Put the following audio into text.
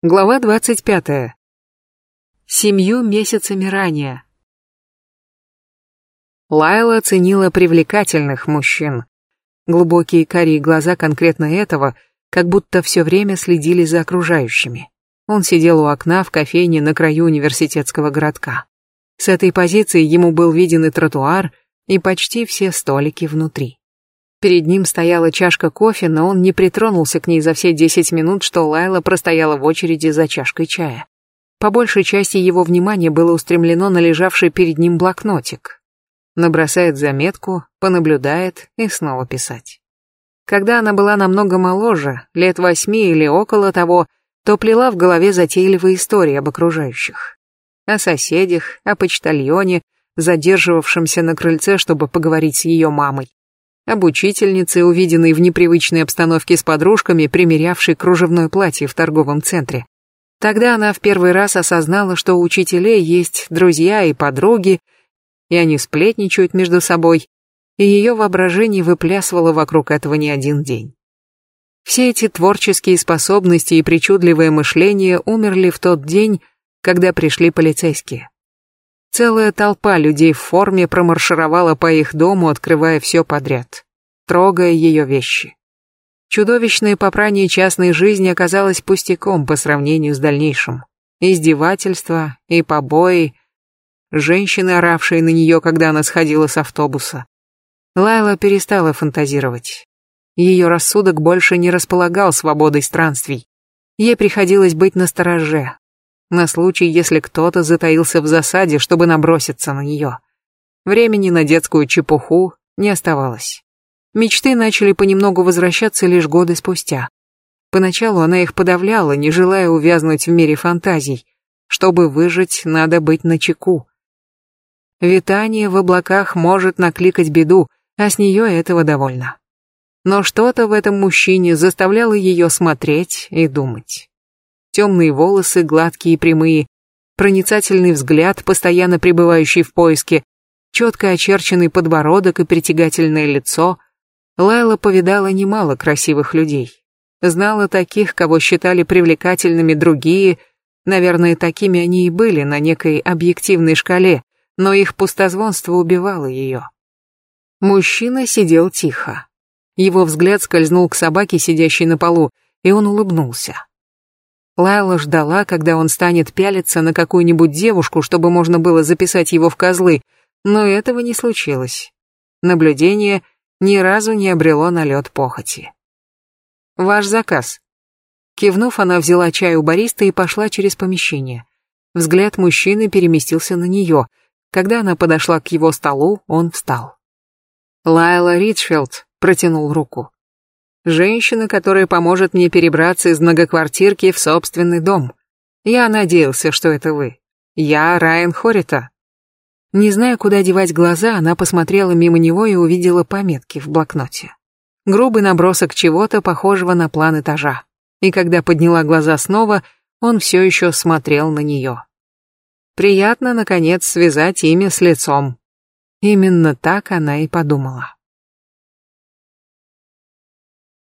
Глава 25. Семью месяцами ранее. Лайла ценила привлекательных мужчин. Глубокие карие глаза конкретно этого, как будто все время следили за окружающими. Он сидел у окна в кофейне на краю университетского городка. С этой позиции ему был виден и тротуар, и почти все столики внутри. Перед ним стояла чашка кофе, но он не притронулся к ней за все десять минут, что Лайла простояла в очереди за чашкой чая. По большей части его внимание было устремлено на лежавший перед ним блокнотик. Набросает заметку, понаблюдает и снова писать. Когда она была намного моложе, лет восьми или около того, то плела в голове затейливые истории об окружающих. О соседях, о почтальоне, задерживавшемся на крыльце, чтобы поговорить с ее мамой об учительнице, увиденной в непривычной обстановке с подружками, примерявшей кружевное платье в торговом центре. Тогда она в первый раз осознала, что у учителей есть друзья и подруги, и они сплетничают между собой, и ее воображение выплясывало вокруг этого не один день. Все эти творческие способности и причудливое мышление умерли в тот день, когда пришли полицейские. Целая толпа людей в форме промаршировала по их дому, открывая все подряд, трогая ее вещи. Чудовищное попрание частной жизни оказалось пустяком по сравнению с дальнейшим. Издевательства и побои, женщины, оравшие на нее, когда она сходила с автобуса. Лайла перестала фантазировать. Ее рассудок больше не располагал свободой странствий. Ей приходилось быть настороже, на случай, если кто-то затаился в засаде, чтобы наброситься на нее. Времени на детскую чепуху не оставалось. Мечты начали понемногу возвращаться лишь годы спустя. Поначалу она их подавляла, не желая увязнуть в мире фантазий. Чтобы выжить, надо быть начеку. Витание в облаках может накликать беду, а с нее этого довольно. Но что-то в этом мужчине заставляло ее смотреть и думать темные волосы, гладкие и прямые, проницательный взгляд, постоянно пребывающий в поиске, четко очерченный подбородок и притягательное лицо. Лайла повидала немало красивых людей. Знала таких, кого считали привлекательными другие, наверное, такими они и были на некой объективной шкале, но их пустозвонство убивало ее. Мужчина сидел тихо. Его взгляд скользнул к собаке, сидящей на полу, и он улыбнулся. Лайла ждала, когда он станет пялиться на какую-нибудь девушку, чтобы можно было записать его в козлы, но этого не случилось. Наблюдение ни разу не обрело налет похоти. «Ваш заказ». Кивнув, она взяла чай у бариста и пошла через помещение. Взгляд мужчины переместился на нее. Когда она подошла к его столу, он встал. Лайла Ричфилд протянул руку. Женщина, которая поможет мне перебраться из многоквартирки в собственный дом. Я надеялся, что это вы. Я Райан Хорита. Не зная, куда девать глаза, она посмотрела мимо него и увидела пометки в блокноте. Грубый набросок чего-то, похожего на план этажа. И когда подняла глаза снова, он все еще смотрел на нее. Приятно, наконец, связать имя с лицом. Именно так она и подумала.